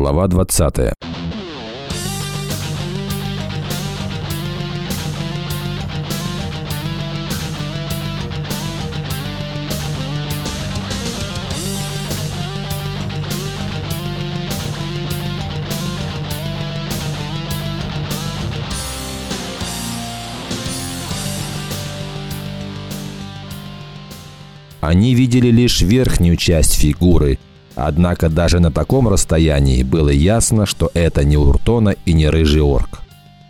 Глава 20. Они видели лишь верхнюю часть фигуры. Однако даже на таком расстоянии было ясно, что это не Уртона и не Рыжий Орк.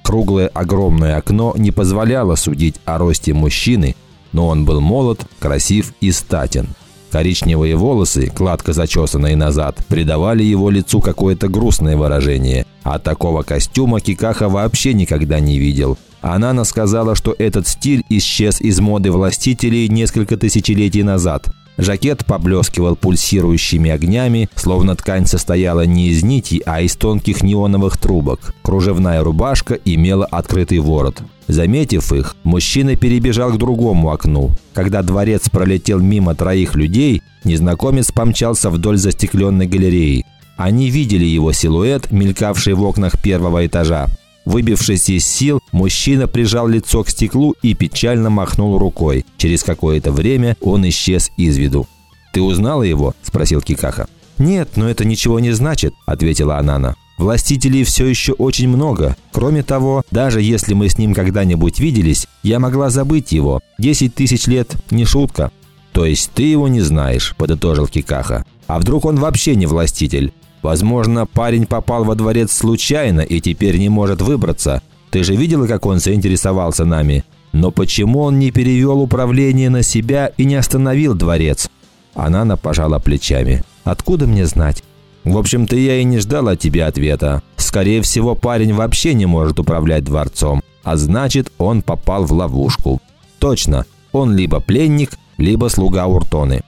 Круглое огромное окно не позволяло судить о росте мужчины, но он был молод, красив и статен. Коричневые волосы, гладко зачесанные назад, придавали его лицу какое-то грустное выражение. А такого костюма Кикаха вообще никогда не видел – Анана сказала, что этот стиль исчез из моды властителей несколько тысячелетий назад. Жакет поблескивал пульсирующими огнями, словно ткань состояла не из нитей, а из тонких неоновых трубок. Кружевная рубашка имела открытый ворот. Заметив их, мужчина перебежал к другому окну. Когда дворец пролетел мимо троих людей, незнакомец помчался вдоль застекленной галереи. Они видели его силуэт, мелькавший в окнах первого этажа. Выбившись из сил, мужчина прижал лицо к стеклу и печально махнул рукой. Через какое-то время он исчез из виду. «Ты узнала его?» – спросил Кикаха. «Нет, но это ничего не значит», – ответила Анана. «Властителей все еще очень много. Кроме того, даже если мы с ним когда-нибудь виделись, я могла забыть его. Десять тысяч лет – не шутка». «То есть ты его не знаешь», – подытожил Кикаха. «А вдруг он вообще не властитель? Возможно, парень попал во дворец случайно и теперь не может выбраться. Ты же видела, как он заинтересовался нами? Но почему он не перевел управление на себя и не остановил дворец?» Анана пожала плечами. «Откуда мне знать?» «В общем-то, я и не ждал от тебя ответа. Скорее всего, парень вообще не может управлять дворцом. А значит, он попал в ловушку. Точно, он либо пленник, либо слуга Уртоны.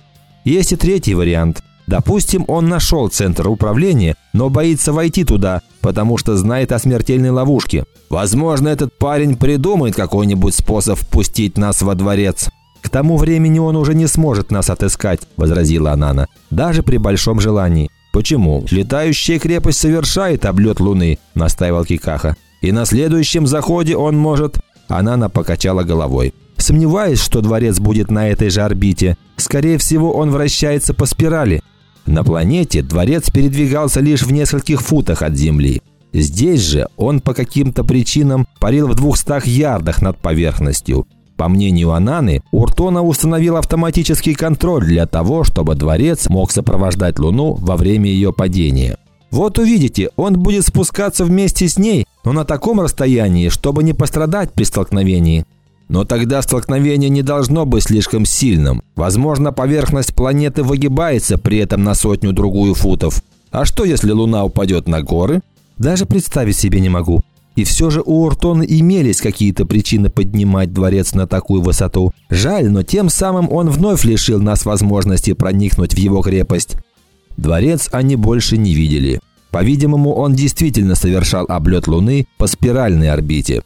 Есть и третий вариант – Допустим, он нашел центр управления, но боится войти туда, потому что знает о смертельной ловушке. Возможно, этот парень придумает какой-нибудь способ впустить нас во дворец. «К тому времени он уже не сможет нас отыскать», – возразила Анана. «Даже при большом желании». «Почему? Летающая крепость совершает облет Луны», – настаивал Кикаха. «И на следующем заходе он может...» Анана покачала головой. «Сомневаюсь, что дворец будет на этой же орбите. Скорее всего, он вращается по спирали. На планете дворец передвигался лишь в нескольких футах от Земли. Здесь же он по каким-то причинам парил в двухстах ярдах над поверхностью. По мнению Ананы, Уртона установил автоматический контроль для того, чтобы дворец мог сопровождать Луну во время ее падения. Вот увидите, он будет спускаться вместе с ней, но на таком расстоянии, чтобы не пострадать при столкновении. Но тогда столкновение не должно быть слишком сильным. Возможно, поверхность планеты выгибается при этом на сотню-другую футов. А что, если Луна упадет на горы? Даже представить себе не могу. И все же у Уртона имелись какие-то причины поднимать дворец на такую высоту. Жаль, но тем самым он вновь лишил нас возможности проникнуть в его крепость. Дворец они больше не видели. По-видимому, он действительно совершал облет Луны по спиральной орбите.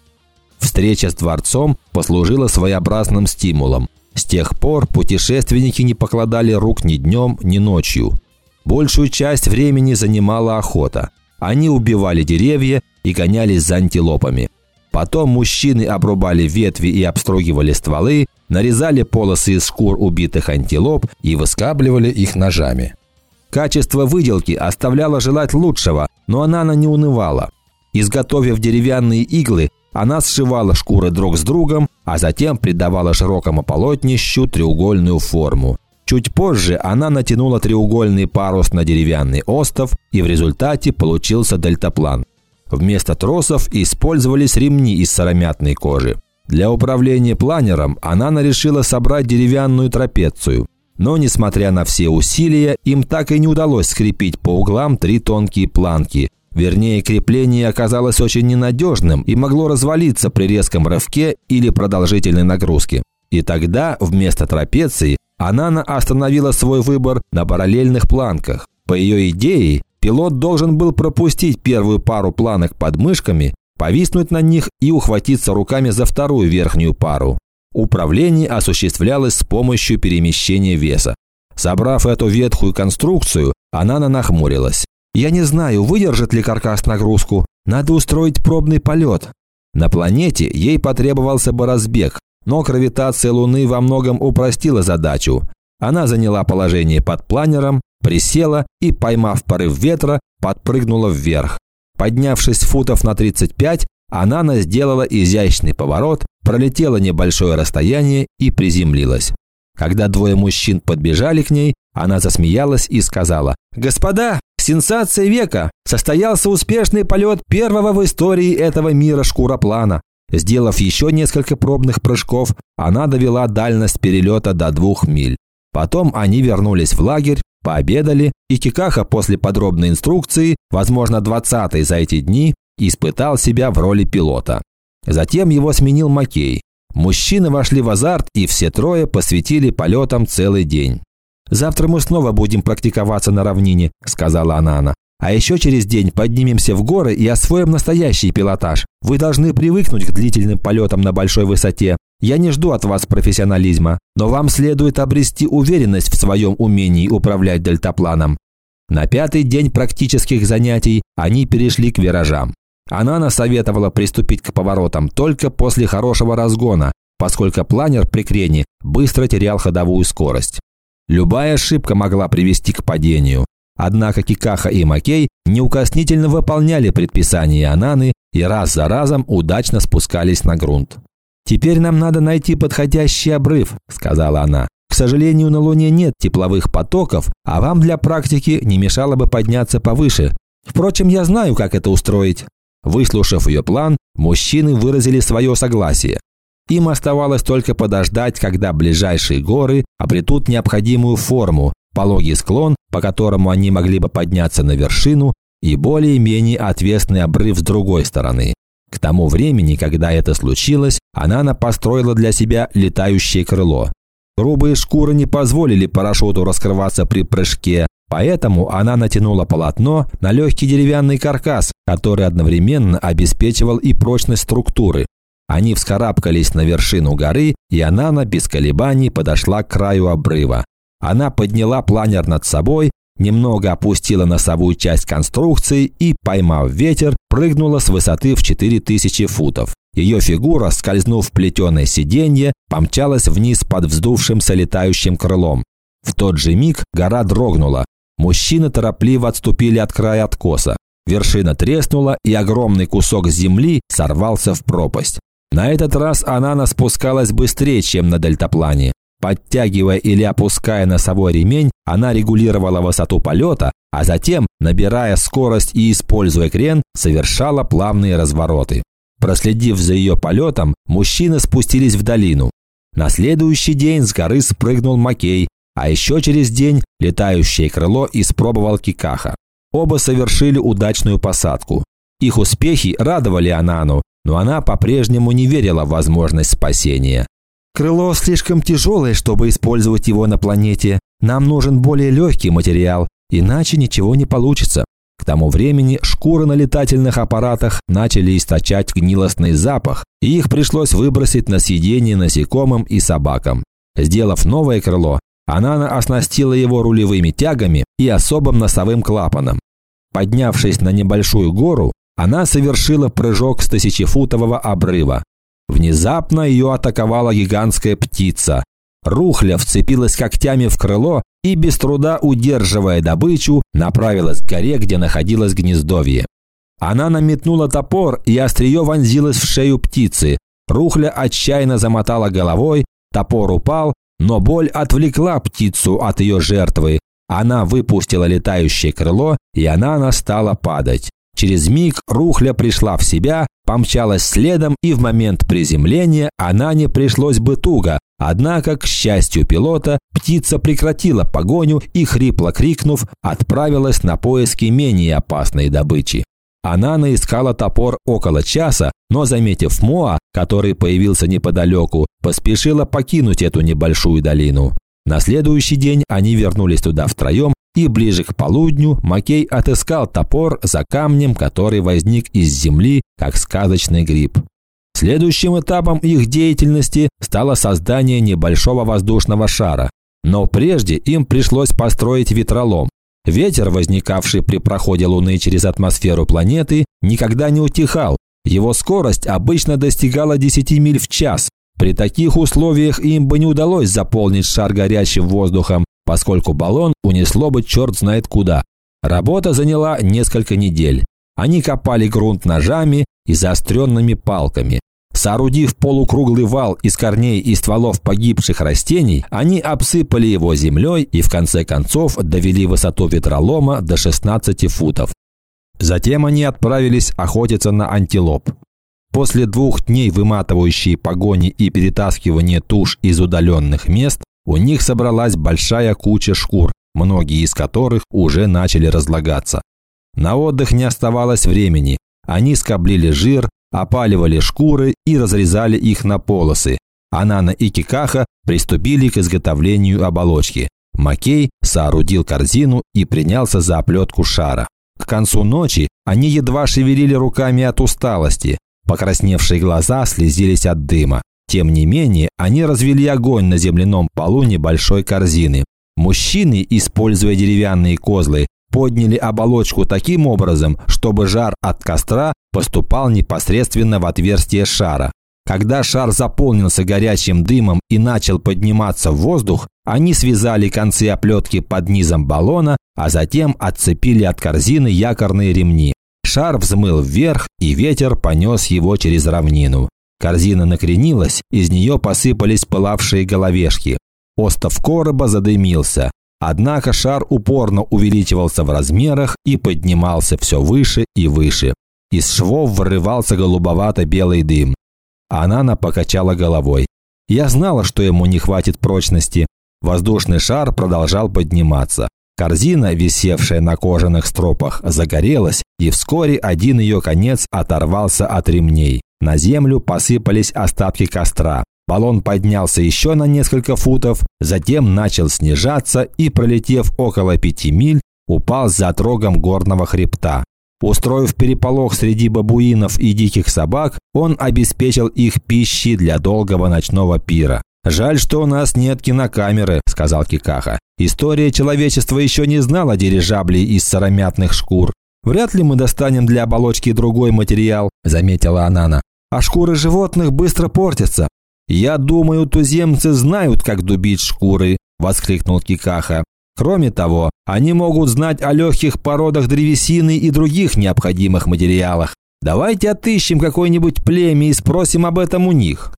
Встреча с дворцом послужила своеобразным стимулом. С тех пор путешественники не покладали рук ни днем, ни ночью. Большую часть времени занимала охота. Они убивали деревья и гонялись за антилопами. Потом мужчины обрубали ветви и обстругивали стволы, нарезали полосы из шкур убитых антилоп и выскабливали их ножами. Качество выделки оставляло желать лучшего, но она не унывала. Изготовив деревянные иглы, она сшивала шкуры друг с другом, а затем придавала широкому полотнищу треугольную форму. Чуть позже она натянула треугольный парус на деревянный остов, и в результате получился дельтаплан. Вместо тросов использовались ремни из сыромятной кожи. Для управления планером она решила собрать деревянную трапецию. Но, несмотря на все усилия, им так и не удалось скрепить по углам три тонкие планки, Вернее, крепление оказалось очень ненадежным и могло развалиться при резком рывке или продолжительной нагрузке. И тогда вместо трапеции Анана остановила свой выбор на параллельных планках. По ее идее, пилот должен был пропустить первую пару планок под мышками, повиснуть на них и ухватиться руками за вторую верхнюю пару. Управление осуществлялось с помощью перемещения веса. Собрав эту ветхую конструкцию, Анана нахмурилась. Я не знаю, выдержит ли каркас нагрузку. Надо устроить пробный полет. На планете ей потребовался бы разбег, но гравитация Луны во многом упростила задачу. Она заняла положение под планером, присела и, поймав порыв ветра, подпрыгнула вверх. Поднявшись футов на 35, Анана сделала изящный поворот, пролетела небольшое расстояние и приземлилась. Когда двое мужчин подбежали к ней, она засмеялась и сказала «Господа, сенсация века! Состоялся успешный полет первого в истории этого мира шкуроплана. Сделав еще несколько пробных прыжков, она довела дальность перелета до двух миль. Потом они вернулись в лагерь, пообедали, и Кикаха после подробной инструкции, возможно, 20 за эти дни, испытал себя в роли пилота. Затем его сменил Макей. Мужчины вошли в азарт, и все трое посвятили полетам целый день. «Завтра мы снова будем практиковаться на равнине», – сказала Анана. А еще через день поднимемся в горы и освоим настоящий пилотаж. Вы должны привыкнуть к длительным полетам на большой высоте. Я не жду от вас профессионализма, но вам следует обрести уверенность в своем умении управлять дельтапланом. На пятый день практических занятий они перешли к виражам. Она насоветовала приступить к поворотам только после хорошего разгона, поскольку планер при крене быстро терял ходовую скорость. Любая ошибка могла привести к падению. Однако Кикаха и Макей неукоснительно выполняли предписания Ананы и раз за разом удачно спускались на грунт. «Теперь нам надо найти подходящий обрыв», – сказала она. «К сожалению, на Луне нет тепловых потоков, а вам для практики не мешало бы подняться повыше. Впрочем, я знаю, как это устроить». Выслушав ее план, мужчины выразили свое согласие. Им оставалось только подождать, когда ближайшие горы обретут необходимую форму, пологий склон, по которому они могли бы подняться на вершину, и более-менее отвесный обрыв с другой стороны. К тому времени, когда это случилось, Анана построила для себя летающее крыло. Грубые шкуры не позволили парашюту раскрываться при прыжке, поэтому она натянула полотно на легкий деревянный каркас, который одновременно обеспечивал и прочность структуры. Они вскарабкались на вершину горы, и Анана без колебаний подошла к краю обрыва. Она подняла планер над собой, немного опустила носовую часть конструкции и, поймав ветер, прыгнула с высоты в 4000 футов. Ее фигура, скользнув в плетеное сиденье, помчалась вниз под вздувшимся летающим крылом. В тот же миг гора дрогнула. Мужчины торопливо отступили от края откоса. Вершина треснула, и огромный кусок земли сорвался в пропасть. На этот раз она спускалась быстрее, чем на дельтаплане. Подтягивая или опуская носовой ремень, она регулировала высоту полета, а затем, набирая скорость и используя крен, совершала плавные развороты. Проследив за ее полетом, мужчины спустились в долину. На следующий день с горы спрыгнул Макей, а еще через день летающее крыло испробовал Кикаха. Оба совершили удачную посадку. Их успехи радовали Анану, но она по-прежнему не верила в возможность спасения. Крыло слишком тяжелое, чтобы использовать его на планете. Нам нужен более легкий материал, иначе ничего не получится. К тому времени шкуры на летательных аппаратах начали источать гнилостный запах, и их пришлось выбросить на съедение насекомым и собакам. Сделав новое крыло, она оснастила его рулевыми тягами и особым носовым клапаном. Поднявшись на небольшую гору, она совершила прыжок с тысячефутового обрыва. Внезапно ее атаковала гигантская птица. Рухля вцепилась когтями в крыло и, без труда удерживая добычу, направилась к горе, где находилось гнездовье. Она наметнула топор, и острие вонзилось в шею птицы. Рухля отчаянно замотала головой, топор упал, но боль отвлекла птицу от ее жертвы. Она выпустила летающее крыло, и она стала падать. Через миг Рухля пришла в себя, помчалась следом, и в момент приземления она не пришлось бы туго. Однако, к счастью пилота, птица прекратила погоню и, хрипло крикнув, отправилась на поиски менее опасной добычи. Она наискала топор около часа, но, заметив Моа, который появился неподалеку, поспешила покинуть эту небольшую долину. На следующий день они вернулись туда втроем и ближе к полудню Макей отыскал топор за камнем, который возник из земли, как сказочный гриб. Следующим этапом их деятельности стало создание небольшого воздушного шара. Но прежде им пришлось построить ветролом. Ветер, возникавший при проходе Луны через атмосферу планеты, никогда не утихал. Его скорость обычно достигала 10 миль в час. При таких условиях им бы не удалось заполнить шар горячим воздухом, поскольку баллон унесло бы черт знает куда. Работа заняла несколько недель. Они копали грунт ножами и заостренными палками. Соорудив полукруглый вал из корней и стволов погибших растений, они обсыпали его землей и в конце концов довели высоту ветролома до 16 футов. Затем они отправились охотиться на антилоп. После двух дней выматывающей погони и перетаскивания туш из удаленных мест, у них собралась большая куча шкур, многие из которых уже начали разлагаться. На отдых не оставалось времени. Они скоблили жир, опаливали шкуры и разрезали их на полосы. Анана и Кикаха приступили к изготовлению оболочки. Макей соорудил корзину и принялся за оплетку шара. К концу ночи они едва шевелили руками от усталости. Покрасневшие глаза слезились от дыма. Тем не менее, они развели огонь на земляном полу небольшой корзины. Мужчины, используя деревянные козлы, подняли оболочку таким образом, чтобы жар от костра поступал непосредственно в отверстие шара. Когда шар заполнился горячим дымом и начал подниматься в воздух, они связали концы оплетки под низом баллона, а затем отцепили от корзины якорные ремни. Шар взмыл вверх, и ветер понес его через равнину. Корзина накренилась, из нее посыпались пылавшие головешки. Остов короба задымился. Однако шар упорно увеличивался в размерах и поднимался все выше и выше. Из швов вырывался голубовато-белый дым. Анана покачала головой. Я знала, что ему не хватит прочности. Воздушный шар продолжал подниматься. Корзина, висевшая на кожаных стропах, загорелась, и вскоре один ее конец оторвался от ремней. На землю посыпались остатки костра. Баллон поднялся еще на несколько футов, затем начал снижаться и, пролетев около пяти миль, упал за отрогом горного хребта. Устроив переполох среди бабуинов и диких собак, он обеспечил их пищей для долгого ночного пира. «Жаль, что у нас нет кинокамеры», – сказал Кикаха. «История человечества еще не знала дирижаблей из сыромятных шкур. Вряд ли мы достанем для оболочки другой материал», – заметила Анана. «А шкуры животных быстро портятся. «Я думаю, туземцы знают, как дубить шкуры», – воскликнул Кикаха. «Кроме того, они могут знать о легких породах древесины и других необходимых материалах. Давайте отыщем какое-нибудь племя и спросим об этом у них».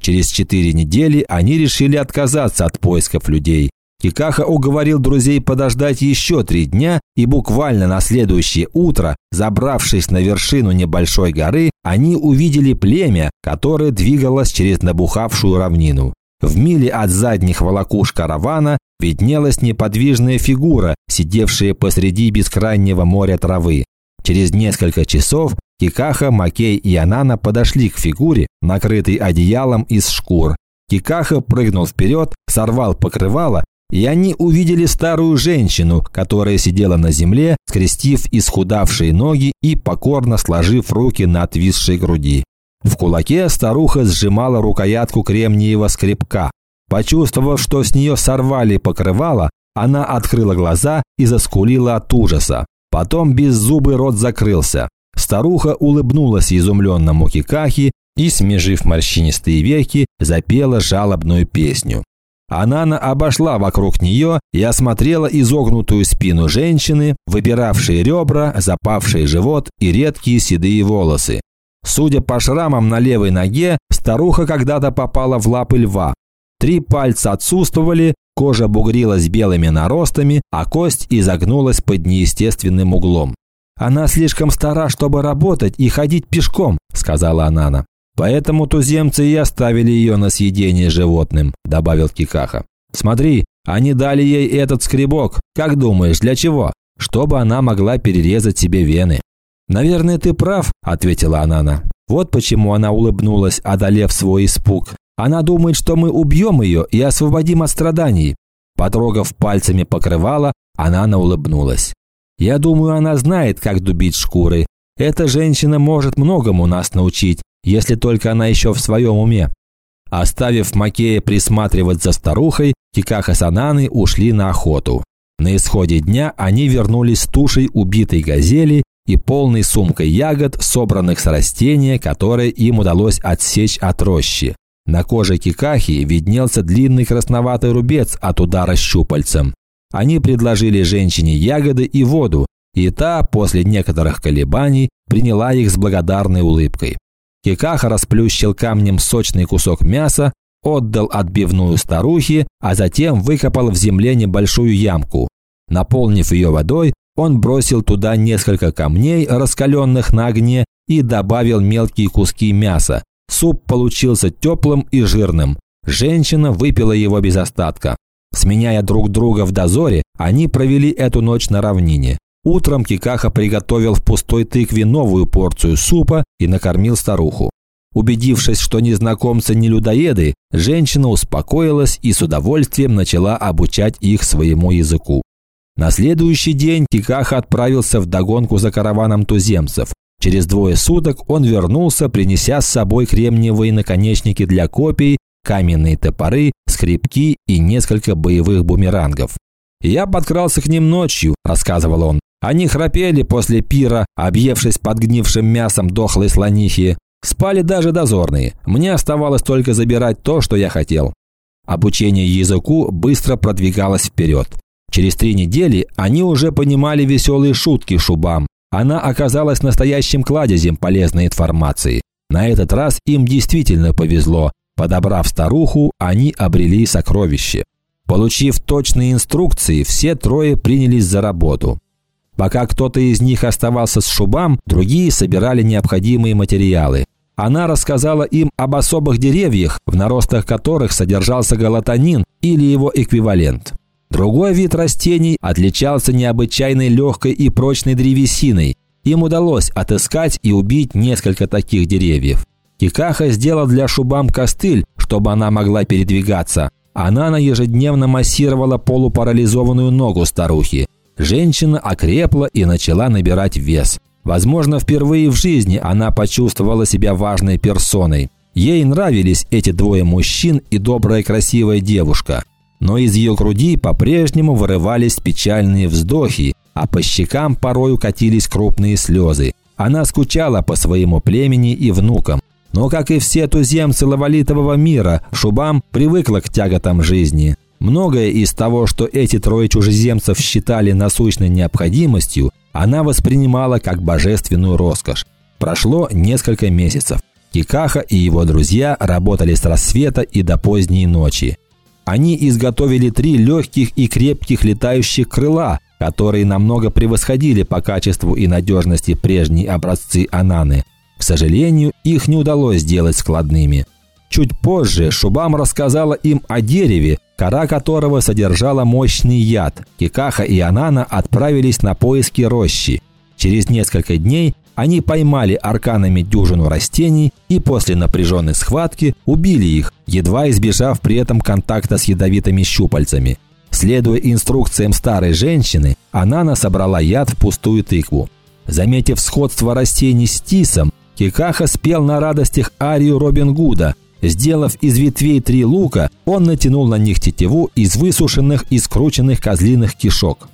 Через четыре недели они решили отказаться от поисков людей. Кикаха уговорил друзей подождать еще три дня, и буквально на следующее утро, забравшись на вершину небольшой горы, они увидели племя, которое двигалось через набухавшую равнину. В миле от задних волокуш каравана виднелась неподвижная фигура, сидевшая посреди бескрайнего моря травы. Через несколько часов Кикаха, Макей и Анана подошли к фигуре, накрытой одеялом из шкур. Кикаха прыгнул вперед, сорвал покрывало и они увидели старую женщину, которая сидела на земле, скрестив исхудавшие ноги и покорно сложив руки на отвисшей груди. В кулаке старуха сжимала рукоятку кремниевого скребка. Почувствовав, что с нее сорвали покрывало, она открыла глаза и заскулила от ужаса. Потом беззубый рот закрылся. Старуха улыбнулась изумленному Кикахи и, смежив морщинистые веки, запела жалобную песню. Анана обошла вокруг нее и осмотрела изогнутую спину женщины, выбиравшие ребра, запавший живот и редкие седые волосы. Судя по шрамам на левой ноге, старуха когда-то попала в лапы льва. Три пальца отсутствовали, кожа бугрилась белыми наростами, а кость изогнулась под неестественным углом. «Она слишком стара, чтобы работать и ходить пешком», – сказала Анана. Поэтому туземцы и оставили ее на съедение животным», – добавил Кикаха. «Смотри, они дали ей этот скребок. Как думаешь, для чего? Чтобы она могла перерезать себе вены». «Наверное, ты прав», – ответила Анана. «Вот почему она улыбнулась, одолев свой испуг. Она думает, что мы убьем ее и освободим от страданий». Потрогав пальцами покрывало, Анана улыбнулась. «Я думаю, она знает, как дубить шкуры. Эта женщина может многому нас научить, если только она еще в своем уме. Оставив Макея присматривать за старухой, Кикаха с Ананы ушли на охоту. На исходе дня они вернулись с тушей убитой газели и полной сумкой ягод, собранных с растения, которое им удалось отсечь от рощи. На коже кикахи виднелся длинный красноватый рубец от удара щупальцем. Они предложили женщине ягоды и воду, и та, после некоторых колебаний, приняла их с благодарной улыбкой. Кикаха расплющил камнем сочный кусок мяса, отдал отбивную старухе, а затем выкопал в земле небольшую ямку. Наполнив ее водой, он бросил туда несколько камней, раскаленных на огне, и добавил мелкие куски мяса. Суп получился теплым и жирным. Женщина выпила его без остатка. Сменяя друг друга в дозоре, они провели эту ночь на равнине. Утром Кикаха приготовил в пустой тыкве новую порцию супа и накормил старуху. Убедившись, что незнакомцы не людоеды, женщина успокоилась и с удовольствием начала обучать их своему языку. На следующий день Кикаха отправился в догонку за караваном туземцев. Через двое суток он вернулся, принеся с собой кремниевые наконечники для копий, каменные топоры, скребки и несколько боевых бумерангов. «Я подкрался к ним ночью», – рассказывал он. «Они храпели после пира, объевшись подгнившим мясом дохлой слонихи. Спали даже дозорные. Мне оставалось только забирать то, что я хотел». Обучение языку быстро продвигалось вперед. Через три недели они уже понимали веселые шутки Шубам. Она оказалась настоящим кладезем полезной информации. На этот раз им действительно повезло. Подобрав старуху, они обрели сокровище. Получив точные инструкции, все трое принялись за работу. Пока кто-то из них оставался с Шубам, другие собирали необходимые материалы. Она рассказала им об особых деревьях, в наростах которых содержался галатонин или его эквивалент. Другой вид растений отличался необычайной легкой и прочной древесиной. Им удалось отыскать и убить несколько таких деревьев. Кикаха сделал для Шубам костыль, чтобы она могла передвигаться. Она на ежедневно массировала полупарализованную ногу старухи. Женщина окрепла и начала набирать вес. Возможно, впервые в жизни она почувствовала себя важной персоной. Ей нравились эти двое мужчин и добрая красивая девушка – но из ее груди по-прежнему вырывались печальные вздохи, а по щекам порою катились крупные слезы. Она скучала по своему племени и внукам. Но, как и все туземцы лавалитового мира, Шубам привыкла к тяготам жизни. Многое из того, что эти трое чужеземцев считали насущной необходимостью, она воспринимала как божественную роскошь. Прошло несколько месяцев. Кикаха и его друзья работали с рассвета и до поздней ночи. Они изготовили три легких и крепких летающих крыла, которые намного превосходили по качеству и надежности прежние образцы Ананы. К сожалению, их не удалось сделать складными. Чуть позже Шубам рассказала им о дереве, кора которого содержала мощный яд. Кикаха и Анана отправились на поиски рощи. Через несколько дней они поймали арканами дюжину растений и после напряженной схватки убили их, едва избежав при этом контакта с ядовитыми щупальцами. Следуя инструкциям старой женщины, Анана собрала яд в пустую тыкву. Заметив сходство растений с тисом, Кикаха спел на радостях арию Робин Гуда. Сделав из ветвей три лука, он натянул на них тетиву из высушенных и скрученных козлиных кишок.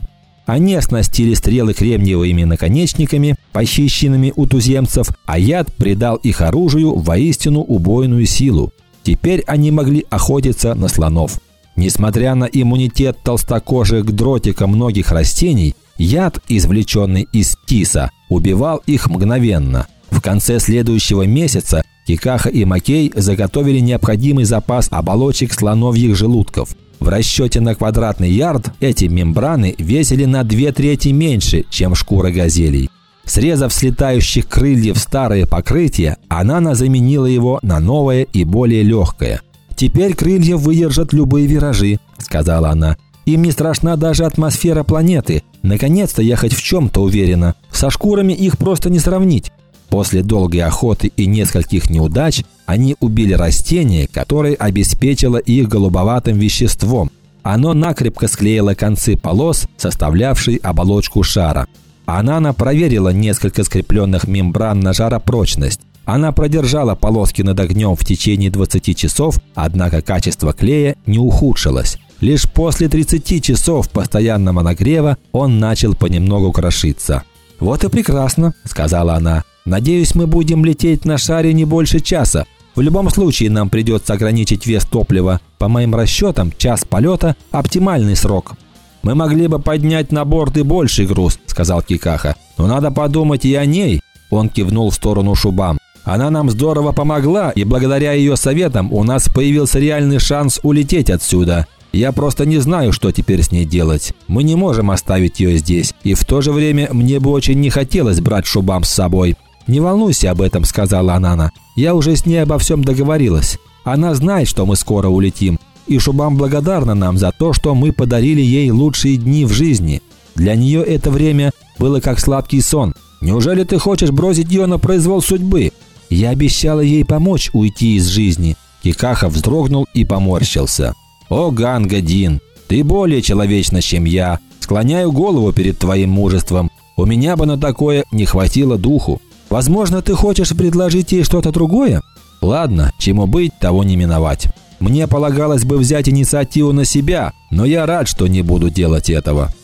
Они оснастили стрелы кремниевыми наконечниками, похищенными у туземцев, а яд придал их оружию воистину убойную силу. Теперь они могли охотиться на слонов. Несмотря на иммунитет толстокожих к дротикам многих растений, яд, извлеченный из тиса, убивал их мгновенно. В конце следующего месяца Кикаха и Макей заготовили необходимый запас оболочек слоновьих желудков – в расчете на квадратный ярд эти мембраны весили на две трети меньше, чем шкура газелей. Срезав с летающих крыльев старое покрытие, Анана заменила его на новое и более легкое. «Теперь крылья выдержат любые виражи», – сказала она. «Им не страшна даже атмосфера планеты. Наконец-то я хоть в чем-то уверена. Со шкурами их просто не сравнить. После долгой охоты и нескольких неудач они убили растение, которое обеспечило их голубоватым веществом. Оно накрепко склеило концы полос, составлявшей оболочку шара. Анана проверила несколько скрепленных мембран на жаропрочность. Она продержала полоски над огнем в течение 20 часов, однако качество клея не ухудшилось. Лишь после 30 часов постоянного нагрева он начал понемногу крошиться. «Вот и прекрасно», – сказала она. «Надеюсь, мы будем лететь на шаре не больше часа. В любом случае нам придется ограничить вес топлива. По моим расчетам, час полета – оптимальный срок». «Мы могли бы поднять на борт и больший груз», – сказал Кикаха. «Но надо подумать и о ней». Он кивнул в сторону Шубам. «Она нам здорово помогла, и благодаря ее советам у нас появился реальный шанс улететь отсюда. Я просто не знаю, что теперь с ней делать. Мы не можем оставить ее здесь. И в то же время мне бы очень не хотелось брать Шубам с собой. «Не волнуйся об этом», – сказала Анана. «Я уже с ней обо всем договорилась. Она знает, что мы скоро улетим. И Шубам благодарна нам за то, что мы подарили ей лучшие дни в жизни. Для нее это время было как сладкий сон. Неужели ты хочешь бросить ее на произвол судьбы? Я обещала ей помочь уйти из жизни». Кикаха вздрогнул и поморщился. «О, Гангадин, ты более человечна, чем я. Склоняю голову перед твоим мужеством. У меня бы на такое не хватило духу. Возможно, ты хочешь предложить ей что-то другое? Ладно, чему быть, того не миновать. Мне полагалось бы взять инициативу на себя, но я рад, что не буду делать этого.